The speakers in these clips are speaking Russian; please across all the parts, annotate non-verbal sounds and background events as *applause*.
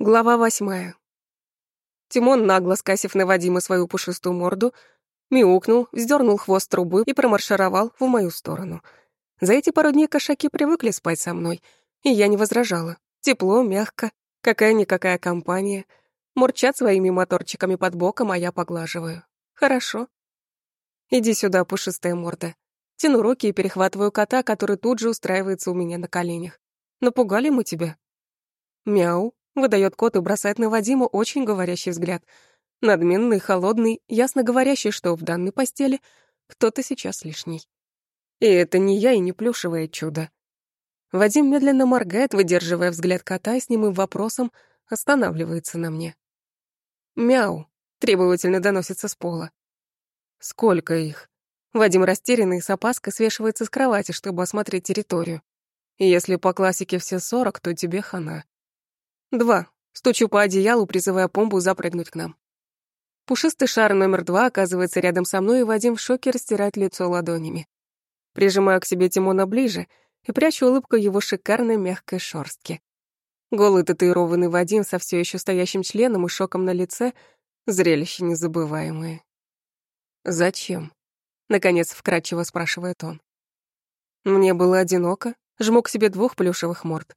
Глава восьмая. Тимон, нагло скасив на Вадима свою пушистую морду, мяукнул, вздернул хвост трубы и промаршировал в мою сторону. За эти пару дней кошаки привыкли спать со мной, и я не возражала. Тепло, мягко, какая-никакая компания. Мурчат своими моторчиками под боком, а я поглаживаю. Хорошо. Иди сюда, пушистая морда. Тяну руки и перехватываю кота, который тут же устраивается у меня на коленях. Напугали мы тебя? Мяу. Выдает кот и бросает на Вадима очень говорящий взгляд. Надменный, холодный, ясно говорящий, что в данной постели кто-то сейчас лишний. И это не я и не плюшевое чудо. Вадим медленно моргает, выдерживая взгляд кота и с немым вопросом останавливается на мне. «Мяу!» — требовательно доносится с пола. «Сколько их?» Вадим растерянный с опаской свешивается с кровати, чтобы осмотреть территорию. если по классике все сорок, то тебе хана. Два. Стучу по одеялу, призывая помбу запрыгнуть к нам. Пушистый шар номер два оказывается рядом со мной, и Вадим в шоке растирает лицо ладонями. Прижимаю к себе Тимона ближе и прячу улыбку его шикарной мягкой шорстки. Голый татуированный Вадим со все еще стоящим членом и шоком на лице — зрелище незабываемое. «Зачем?» — наконец вкратчиво спрашивает он. Мне было одиноко, жму к себе двух плюшевых морд.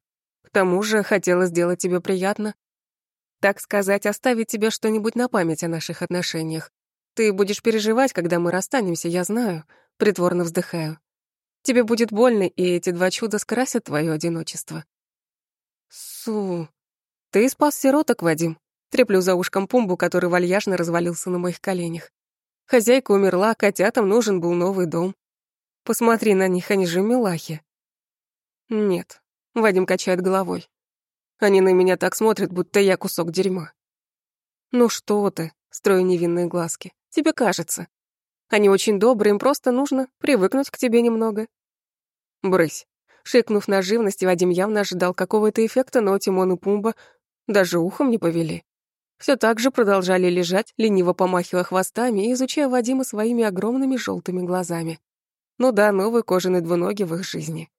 Тому же хотела сделать тебе приятно. Так сказать, оставить тебе что-нибудь на память о наших отношениях. Ты будешь переживать, когда мы расстанемся, я знаю. Притворно вздыхаю. Тебе будет больно, и эти два чуда скрасят твое одиночество. Су. Ты спас сироток, Вадим. Треплю за ушком пумбу, который вальяжно развалился на моих коленях. Хозяйка умерла, котятам нужен был новый дом. Посмотри на них, они же милахи. Нет, Вадим качает головой. Они на меня так смотрят, будто я кусок дерьма. Ну что ты, строю невинные глазки. Тебе кажется. Они очень добрые, им просто нужно привыкнуть к тебе немного. Брысь. Шикнув на живность, Вадим явно ожидал какого-то эффекта, но Тимон и Пумба даже ухом не повели. Все так же продолжали лежать, лениво помахивая хвостами и изучая Вадима своими огромными желтыми глазами. Ну да, новый кожаный двуногий в их жизни.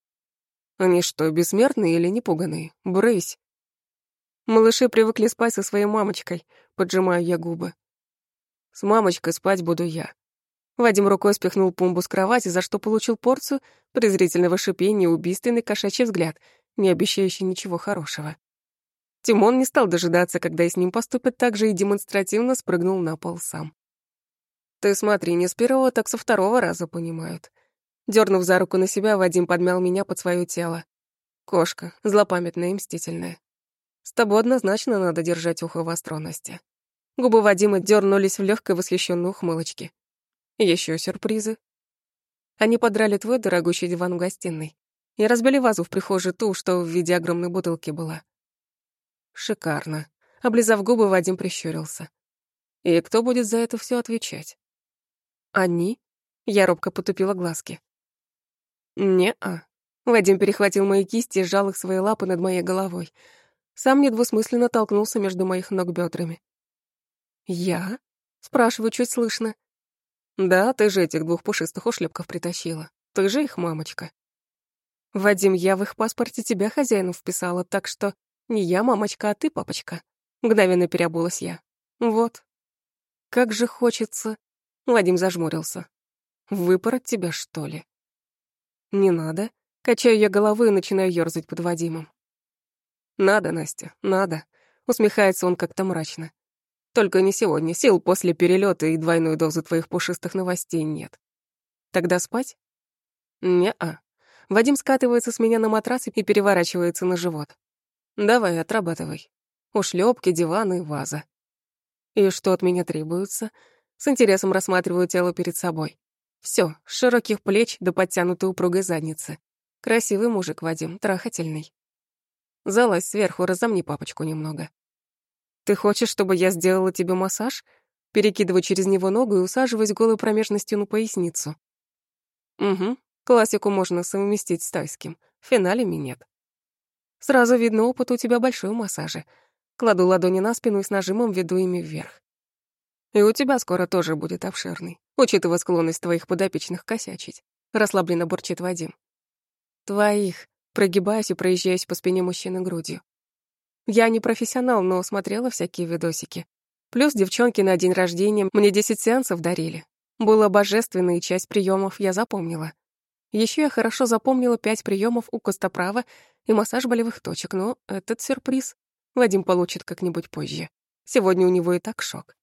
Они что, бессмертные или непуганные? Брысь. Малыши привыкли спать со своей мамочкой, поджимаю я губы. С мамочкой спать буду я. Вадим рукой спихнул Пумбу с кровати, за что получил порцию презрительного шипения и убийственный кошачий взгляд, не обещающий ничего хорошего. Тимон не стал дожидаться, когда и с ним поступят так же, и демонстративно спрыгнул на пол сам. «Ты смотри, не с первого, так со второго раза понимают. Дернув за руку на себя, Вадим подмял меня под свое тело. Кошка, злопамятная и мстительная. С тобой однозначно надо держать ухо в остронности. Губы Вадима дернулись в легкой восхищенной ухмылочке. Еще сюрпризы. Они подрали твой дорогущий диван в гостиной и разбили вазу в прихожей ту, что в виде огромной бутылки была. Шикарно. Облизав губы, Вадим прищурился. И кто будет за это все отвечать? Они? Я робко потупила глазки. «Не-а». Вадим перехватил мои кисти и сжал их своей лапы над моей головой. Сам недвусмысленно толкнулся между моих ног бедрами. «Я?» — спрашиваю чуть слышно. «Да, ты же этих двух пушистых ушлепков притащила. Ты же их мамочка». «Вадим, я в их паспорте тебя хозяину вписала, так что не я мамочка, а ты папочка». Мгновенно переобулась я. «Вот. Как же хочется...» Вадим зажмурился. «Выпороть тебя, что ли?» «Не надо». Качаю я головы и начинаю ёрзать под Вадимом. «Надо, Настя, надо», — усмехается он как-то мрачно. «Только не сегодня, сил после перелета и двойной дозы твоих пушистых новостей нет. Тогда спать?» «Не-а». Вадим скатывается с меня на матрас и переворачивается на живот. «Давай, отрабатывай. Ушлёпки, диваны, ваза». «И что от меня требуется?» С интересом рассматриваю тело перед собой. Все, с широких плеч до подтянутой упругой задницы. Красивый мужик, Вадим, трахательный. Залазь сверху, разомни папочку немного. Ты хочешь, чтобы я сделала тебе массаж? Перекидываю через него ногу и усаживаясь голой промежностью на поясницу. Угу, классику можно совместить с тайским. В финале нет. Сразу видно, опыт у тебя большой в массаже. Кладу ладони на спину и с нажимом веду ими вверх. И у тебя скоро тоже будет обширный, учитывая склонность твоих подопечных косячить. Расслабленно бурчит Вадим. Твоих. Прогибаюсь и проезжаюсь по спине мужчины грудью. Я не профессионал, но смотрела всякие видосики. Плюс девчонки на день рождения мне 10 сеансов дарили. Было божественно, и часть приемов я запомнила. Еще я хорошо запомнила пять приемов у Костоправа и массаж болевых точек, но этот сюрприз Вадим получит как-нибудь позже. Сегодня у него и так шок.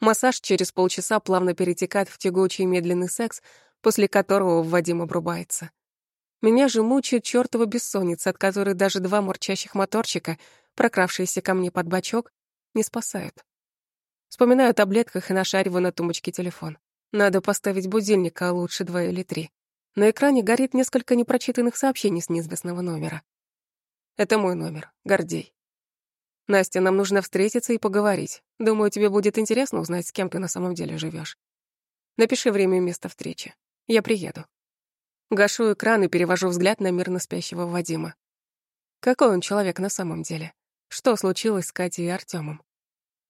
Массаж через полчаса плавно перетекает в тягучий медленный секс, после которого Вадим обрубается. Меня же мучает чёртова бессонница, от которой даже два мурчащих моторчика, прокравшиеся ко мне под бочок, не спасают. Вспоминаю о таблетках и нашариваю на тумбочке телефон. Надо поставить будильник, а лучше два или три. На экране горит несколько непрочитанных сообщений с неизвестного номера. Это мой номер, Гордей. Настя, нам нужно встретиться и поговорить. Думаю, тебе будет интересно узнать, с кем ты на самом деле живешь. Напиши время и место встречи. Я приеду. Гашу экран и перевожу взгляд на мирно спящего Вадима. Какой он человек на самом деле? Что случилось с Катей и Артемом?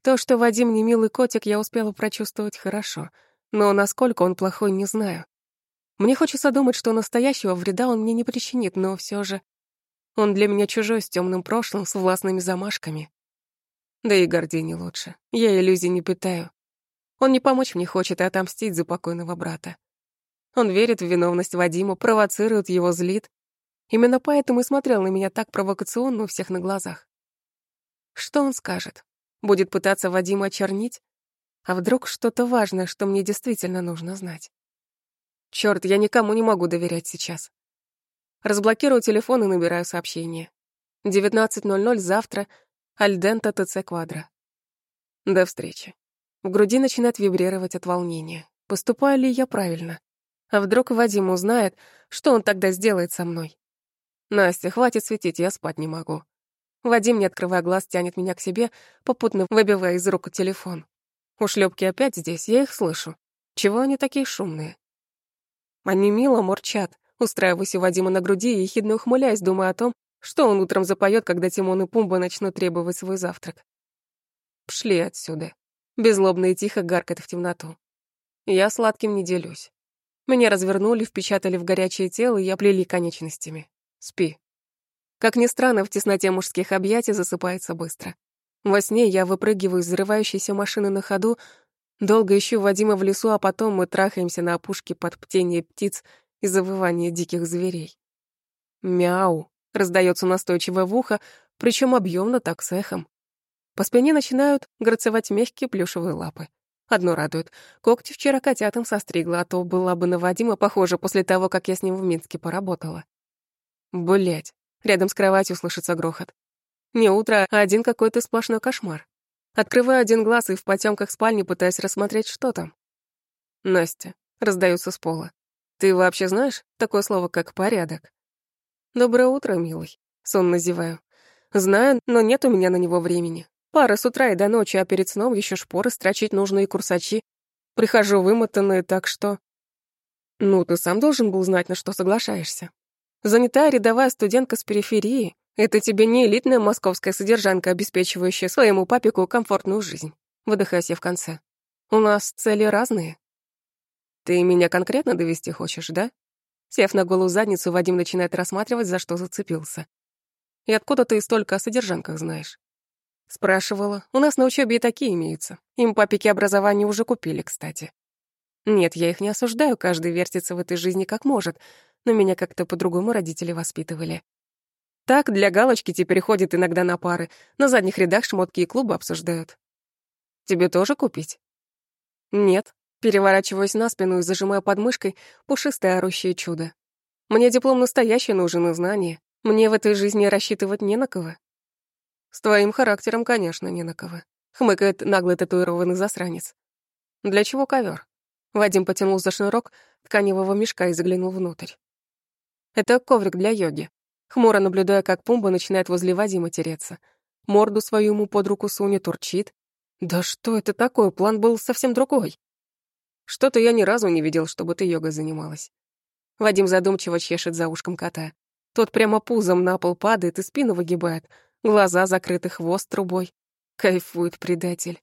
То, что Вадим не милый котик, я успела прочувствовать хорошо, но насколько он плохой, не знаю. Мне хочется думать, что настоящего вреда он мне не причинит, но все же он для меня чужой, с темным прошлым, с властными замашками. Да и Гордей не лучше. Я иллюзий не питаю. Он не помочь мне хочет, а отомстить за покойного брата. Он верит в виновность Вадима, провоцирует его, злит. Именно поэтому и смотрел на меня так провокационно у всех на глазах. Что он скажет? Будет пытаться Вадима очернить? А вдруг что-то важное, что мне действительно нужно знать? Черт, я никому не могу доверять сейчас. Разблокирую телефон и набираю сообщение. 19.00 завтра, Альдента ТЦ Квадро. До встречи. В груди начинает вибрировать от волнения. Поступаю ли я правильно? А вдруг Вадим узнает, что он тогда сделает со мной? Настя, хватит светить, я спать не могу. Вадим, не открывая глаз, тянет меня к себе, попутно выбивая из рук телефон. Ушлепки опять здесь, я их слышу. Чего они такие шумные? Они мило мурчат, устраиваясь у Вадима на груди и ехидно ухмыляясь, думая о том, что он утром запоет, когда Тимон и Пумба начнут требовать свой завтрак. Пшли отсюда. Безлобно и тихо гаркает в темноту. Я сладким не делюсь. Меня развернули, впечатали в горячее тело и оплели конечностями. Спи. Как ни странно, в тесноте мужских объятий засыпается быстро. Во сне я выпрыгиваю из взрывающейся машины на ходу, Долго ищу Вадима в лесу, а потом мы трахаемся на опушке под птение птиц и завывание диких зверей. «Мяу!» — раздается настойчиво в ухо, причем объемно так с эхом. По спине начинают грацевать мягкие плюшевые лапы. Одно радует. Когти вчера котятам состригла, а то была бы на Вадима похожа после того, как я с ним в Минске поработала. Блять, рядом с кроватью слышится грохот. Не утро, а один какой-то сплошной кошмар. Открываю один глаз и в потемках спальни пытаюсь рассмотреть, что там. Настя, раздаются с пола. Ты вообще знаешь такое слово, как порядок? Доброе утро, милый. Сонно зеваю. Знаю, но нет у меня на него времени. Пара с утра и до ночи, а перед сном еще шпоры строчить нужные курсачи. Прихожу вымотанная, так что... Ну, ты сам должен был знать, на что соглашаешься. Занятая рядовая студентка с периферии, это тебе не элитная московская содержанка, обеспечивающая своему папику комфортную жизнь. Выдыхаюсь я в конце. У нас цели разные. Ты меня конкретно довести хочешь, да? Сев на голую задницу, Вадим начинает рассматривать, за что зацепился. И откуда ты столько о содержанках знаешь? Спрашивала. У нас на учебе и такие имеются. Им папики образования уже купили, кстати. Нет, я их не осуждаю, каждый вертится в этой жизни как может, но меня как-то по-другому родители воспитывали. Так, для галочки теперь ходят иногда на пары, на задних рядах шмотки и клубы обсуждают. Тебе тоже купить? Нет. Переворачиваюсь на спину и зажимаю подмышкой пушистое орущее чудо. Мне диплом настоящий нужен и знания. Мне в этой жизни рассчитывать не на кого. С твоим характером, конечно, не на кого. Хмыкает наглый татуированный засранец. Для чего ковер? Вадим потянул за шнурок тканевого мешка и заглянул внутрь. Это коврик для йоги хмуро наблюдая, как Пумба начинает возле Вадима тереться. Морду свою ему под руку сунет, урчит. «Да что это такое? План был совсем другой». «Что-то я ни разу не видел, чтобы ты йогой занималась». Вадим задумчиво чешет за ушком кота. Тот прямо пузом на пол падает и спину выгибает, глаза закрыты, хвост трубой. Кайфует предатель.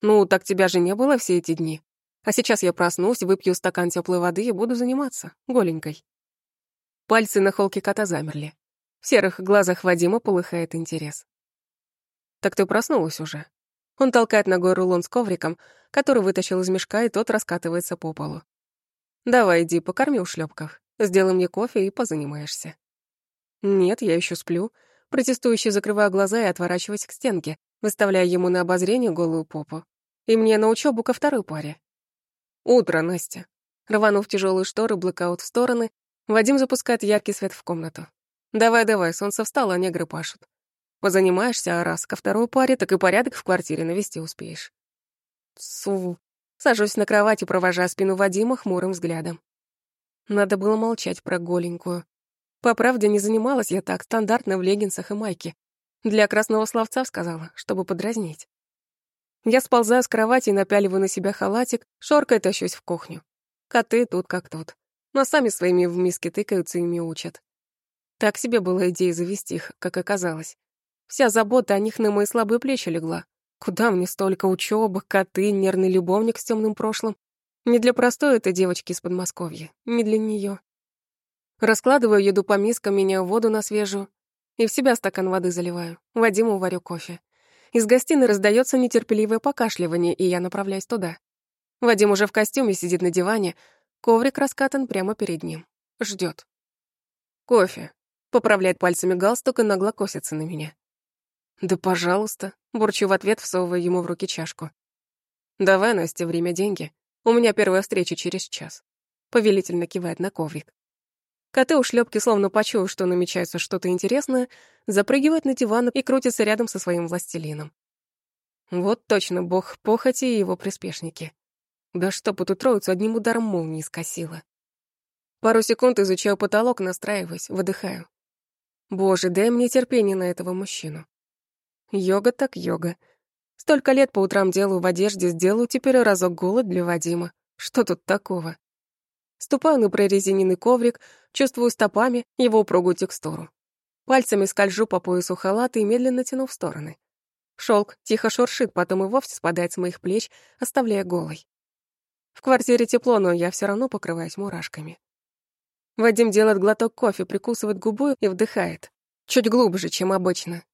«Ну, так тебя же не было все эти дни. А сейчас я проснусь, выпью стакан теплой воды и буду заниматься, голенькой». Пальцы на холке кота замерли. В серых глазах Вадима полыхает интерес. «Так ты проснулась уже?» Он толкает ногой рулон с ковриком, который вытащил из мешка, и тот раскатывается по полу. «Давай иди, покорми у шлёпков. Сделай мне кофе и позанимаешься». «Нет, я еще сплю». Протестующий закрываю глаза и отворачиваюсь к стенке, выставляя ему на обозрение голую попу. И мне на учебу ко второй паре. «Утро, Настя». Рванув тяжелые шторы, блэкаут в стороны, Вадим запускает яркий свет в комнату. «Давай-давай, солнце встало, а негры пашут. Позанимаешься, а раз ко второй паре, так и порядок в квартире навести успеешь». Су. Сажусь на кровать и провожаю спину Вадима хмурым взглядом. Надо было молчать про голенькую. По правде, не занималась я так, стандартно в леггинсах и майке. Для красного словца сказала, чтобы подразнить. Я сползаю с кровати и напяливаю на себя халатик, шоркой тащусь в кухню. Коты тут как тут. Но сами своими в миске тыкаются и учат. Так себе была идея завести их, как оказалось. Вся забота о них на мои слабые плечи легла. Куда мне столько учебы, коты, нервный любовник с темным прошлым? Не для простой этой девочки из Подмосковья, не для нее. Раскладываю еду по мискам, меняю воду на свежую и в себя стакан воды заливаю. Вадиму варю кофе. Из гостиной раздается нетерпеливое покашливание, и я направляюсь туда. Вадим уже в костюме сидит на диване, коврик раскатан прямо перед ним. Ждет. Кофе. Поправляет пальцами галстук и нагло косится на меня. «Да пожалуйста», — бурчу в ответ, всовывая ему в руки чашку. «Давай, Настя, время — деньги. У меня первая встреча через час». Повелительно кивает на коврик. Коты у шлепки, словно почуяв, что намечается что-то интересное, запрыгивают на диван и крутятся рядом со своим властелином. Вот точно бог похоти и его приспешники. Да чтоб эту троицу одним ударом молнии скосило. Пару секунд изучаю потолок, настраиваясь, выдыхаю. Боже, дай мне терпение на этого мужчину. Йога так йога. Столько лет по утрам делаю в одежде, сделаю теперь разок голод для Вадима. Что тут такого? Ступаю на прорезиненный коврик, чувствую стопами его упругую текстуру. Пальцами скольжу по поясу халата и медленно тяну в стороны. Шелк тихо шуршит, потом и вовсе спадает с моих плеч, оставляя голой. В квартире тепло, но я все равно покрываюсь мурашками. Вадим делает глоток кофе, прикусывает губу и вдыхает. Чуть глубже, чем обычно.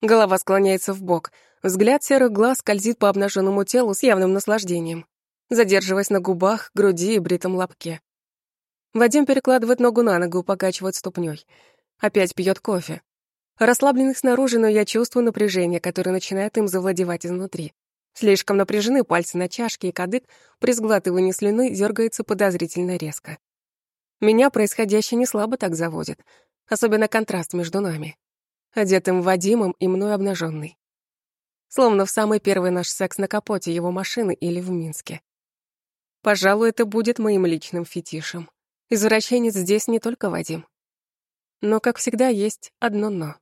Голова склоняется в бок, взгляд серых глаз скользит по обнаженному телу с явным наслаждением задерживаясь на губах, груди и бритом лобке. Вадим перекладывает ногу на ногу, покачивает ступней. Опять пьет кофе. Расслабленных снаружи, но я чувствую напряжение, которое начинает им завладевать изнутри. Слишком напряжены пальцы на чашке, и кадык при сглатывании слюны дергается подозрительно резко. Меня происходящее не слабо так заводит, особенно контраст между нами. Одетым Вадимом и мной обнаженный. Словно в самый первый наш секс на капоте его машины или в Минске. Пожалуй, это будет моим личным фетишем. Извращенец здесь не только Вадим. Но, как всегда, есть одно «но».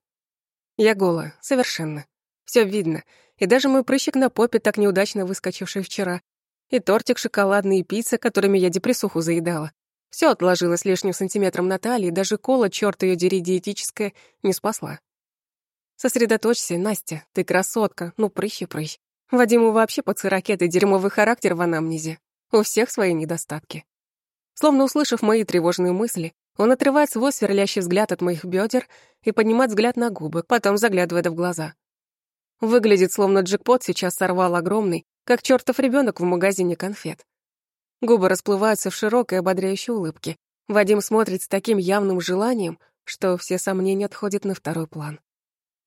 Я голая, совершенно. Все видно. И даже мой прыщик на попе, так неудачно выскочивший вчера. И тортик шоколадный, и пицца, которыми я депрессуху заедала. Все отложилось лишним сантиметром на талии, даже кола, черт ее дери не спасла. Сосредоточься, Настя, ты красотка, ну прыщи прыщ. Вадиму вообще под ракеты дерьмовый характер в анамнезе. У всех свои недостатки. Словно услышав мои тревожные мысли, он отрывает свой сверлящий взгляд от моих бедер и поднимает взгляд на губы, потом заглядывает в глаза. Выглядит, словно джекпот сейчас сорвал огромный, как чертов ребенок в магазине конфет. Губы расплываются в широкой ободряющей улыбке. Вадим смотрит с таким явным желанием, что все сомнения отходят на второй план.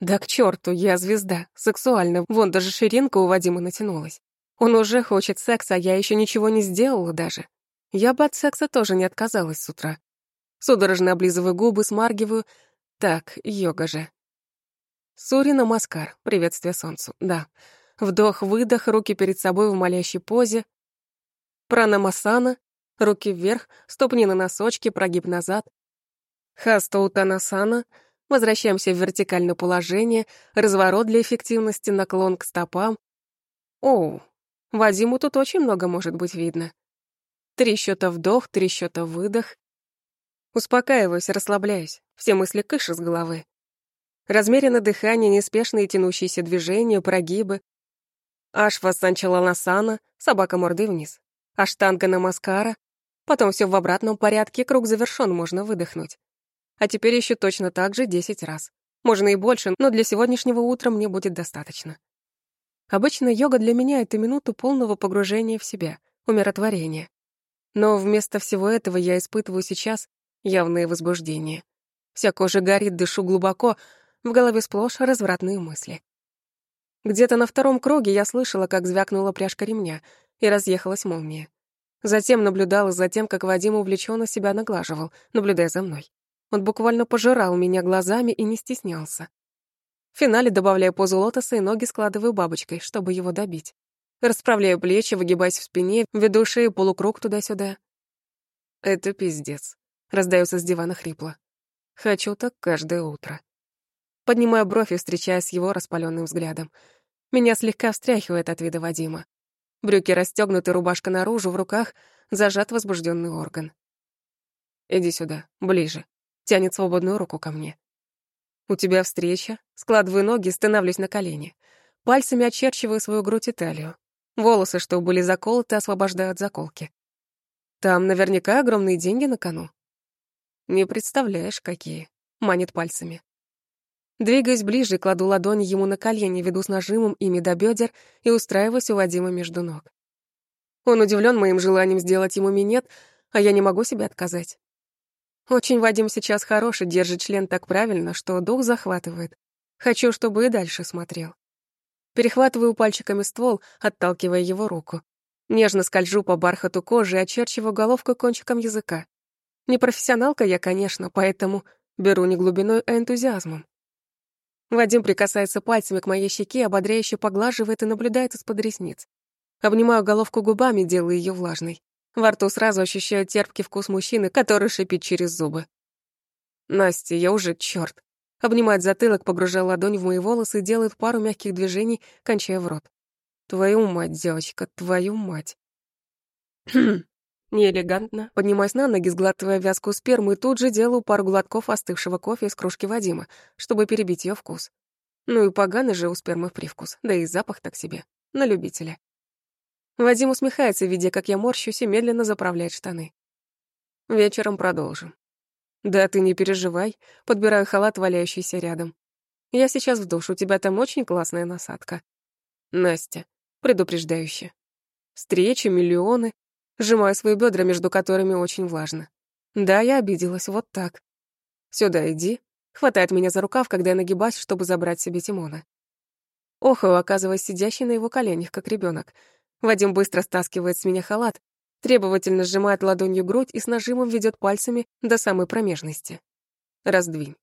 Да к черту, я звезда, сексуально, вон даже ширинка у Вадима натянулась. Он уже хочет секса, а я еще ничего не сделала даже. Я бы от секса тоже не отказалась с утра. Судорожно облизываю губы, смаргиваю. Так, йога же. Сурина Маскар, приветствие солнцу, да. Вдох-выдох, руки перед собой в молящей позе. Пранамасана, руки вверх, ступни на носочки, прогиб назад. Хастоутанасана, возвращаемся в вертикальное положение, разворот для эффективности, наклон к стопам. Оу, Вадиму тут очень много может быть видно. Три счета вдох, три счета выдох. Успокаиваюсь, расслабляюсь. Все мысли кыш из головы. Размеренно дыхание, неспешные тянущиеся движения, прогибы. Ашва санчаланасана, собака мордой вниз. Аштанга на маскара. Потом все в обратном порядке, круг завершен, можно выдохнуть. А теперь еще точно так же 10 раз. Можно и больше, но для сегодняшнего утра мне будет достаточно. Обычно йога для меня — это минута полного погружения в себя, умиротворения. Но вместо всего этого я испытываю сейчас явное возбуждение. Вся кожа горит, дышу глубоко, в голове сплошь развратные мысли. Где-то на втором круге я слышала, как звякнула пряжка ремня, и разъехалась молния. Затем наблюдала за тем, как Вадим увлеченно себя наглаживал, наблюдая за мной. Он буквально пожирал меня глазами и не стеснялся. В финале добавляю позу лотоса и ноги складываю бабочкой, чтобы его добить. Расправляю плечи, выгибаясь в спине, веду шею полукруг туда-сюда. «Это пиздец», — раздается с дивана хрипло. «Хочу так каждое утро». Поднимаю бровь и встречаюсь с его распаленным взглядом. Меня слегка встряхивает от вида Вадима. Брюки расстегнуты, рубашка наружу, в руках зажат возбужденный орган. «Иди сюда, ближе», — тянет свободную руку ко мне. «У тебя встреча?» Складываю ноги, становлюсь на колени. Пальцами очерчиваю свою грудь и талию. Волосы, что были заколоты, освобождают заколки. Там наверняка огромные деньги на кону. Не представляешь, какие. Манит пальцами. Двигаясь ближе, кладу ладони ему на колени, веду с нажимом ими до бедер и устраиваюсь у Вадима между ног. Он удивлен моим желанием сделать ему минет, а я не могу себе отказать. Очень Вадим сейчас хороший, держит член так правильно, что дух захватывает. Хочу, чтобы и дальше смотрел. Перехватываю пальчиками ствол, отталкивая его руку. Нежно скольжу по бархату кожи очерчиваю головку кончиком языка. Не профессионалка я, конечно, поэтому беру не глубиной, а энтузиазмом. Вадим прикасается пальцами к моей щеке, ободряюще поглаживает и наблюдает из-под ресниц. Обнимаю головку губами, делаю ее влажной. Во рту сразу ощущаю терпкий вкус мужчины, который шипит через зубы. Настя, я уже чёрт. Обнимает затылок, погружая ладонь в мои волосы делает пару мягких движений, кончая в рот. Твою мать, девочка, твою мать. *clears throat* Неэлегантно, поднимаясь на ноги, сглатывая вязкую сперму, и тут же делаю пару глотков остывшего кофе из кружки Вадима, чтобы перебить ее вкус. Ну и поганый же у спермы привкус, да и запах так себе, на любителя. Вадим усмехается, видя, как я морщусь и медленно заправляет штаны. Вечером продолжим. Да ты не переживай, подбираю халат, валяющийся рядом. Я сейчас в душ, у тебя там очень классная насадка. Настя, предупреждающе. Встречи, миллионы, Сжимаю свои бедра, между которыми очень влажно. Да, я обиделась, вот так. Сюда иди. Хватает меня за рукав, когда я нагибаюсь, чтобы забрать себе Тимона. Охаю, оказываясь сидящей на его коленях, как ребенок. Вадим быстро стаскивает с меня халат, требовательно сжимает ладонью грудь и с нажимом ведет пальцами до самой промежности. Раздвинь.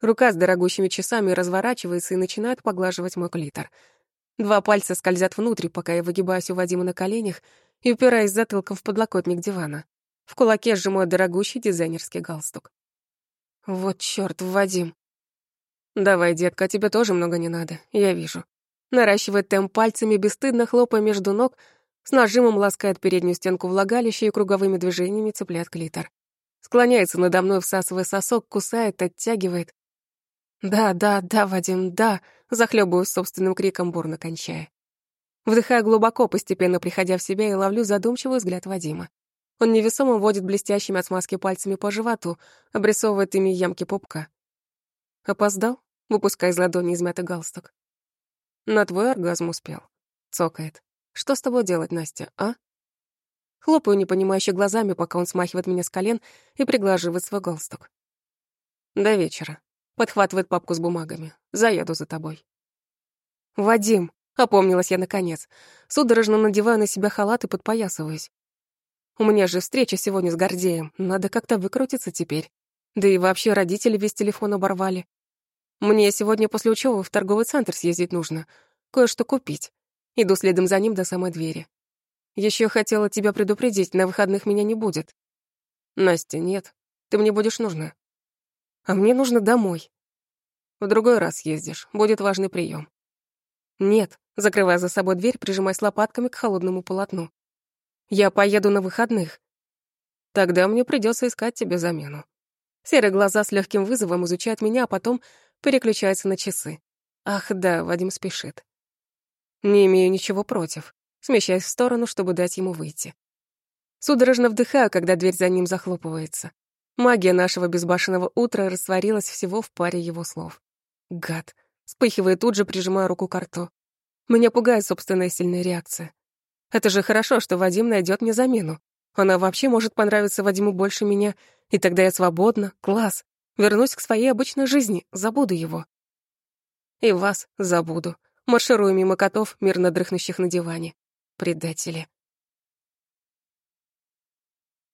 Рука с дорогущими часами разворачивается и начинает поглаживать мой клитор. Два пальца скользят внутрь, пока я выгибаюсь у Вадима на коленях и упираясь затылком в подлокотник дивана. В кулаке сжимаю дорогущий дизайнерский галстук. Вот чёрт, Вадим. Давай, детка, тебе тоже много не надо, я вижу. Наращивает темп пальцами, бесстыдно хлопая между ног, с нажимом ласкает переднюю стенку влагалища и круговыми движениями цепляет клитор. Склоняется надо мной, всасывая сосок, кусает, оттягивает. Да, да, да, Вадим, да, захлебываюсь собственным криком, бурно кончая. Вдыхаю глубоко, постепенно приходя в себя, и ловлю задумчивый взгляд Вадима. Он невесомо водит блестящими от смазки пальцами по животу, обрисовывает ими ямки пупка. Опоздал, выпуская из ладони измятый галстук. На твой оргазм успел. Цокает. Что с тобой делать, Настя, а? Хлопаю непонимающе глазами, пока он смахивает меня с колен и приглаживает свой галстук. До вечера. Подхватывает папку с бумагами. Заеду за тобой. Вадим, Опомнилась я наконец. Судорожно надеваю на себя халат и подпоясываюсь. У меня же встреча сегодня с Гордеем. Надо как-то выкрутиться теперь. Да и вообще родители весь телефон оборвали. Мне сегодня после учёбы в торговый центр съездить нужно. Кое-что купить. Иду следом за ним до самой двери. Еще хотела тебя предупредить, на выходных меня не будет. Настя, нет. Ты мне будешь нужна. А мне нужно домой. В другой раз ездишь. Будет важный прием. Нет, закрывая за собой дверь, прижимаясь лопатками к холодному полотну. «Я поеду на выходных. Тогда мне придется искать тебе замену». Серые глаза с легким вызовом изучают меня, а потом переключаются на часы. Ах да, Вадим спешит. Не имею ничего против, смещаясь в сторону, чтобы дать ему выйти. Судорожно вдыхаю, когда дверь за ним захлопывается. Магия нашего безбашенного утра растворилась всего в паре его слов. Гад. Вспыхивая тут же, прижимая руку к рту. Меня пугает собственная сильная реакция. Это же хорошо, что Вадим найдет мне замену. Она вообще может понравиться Вадиму больше меня, и тогда я свободна, класс. Вернусь к своей обычной жизни, забуду его. И вас забуду. Марширую мимо котов, мирно дрыхнущих на диване. Предатели.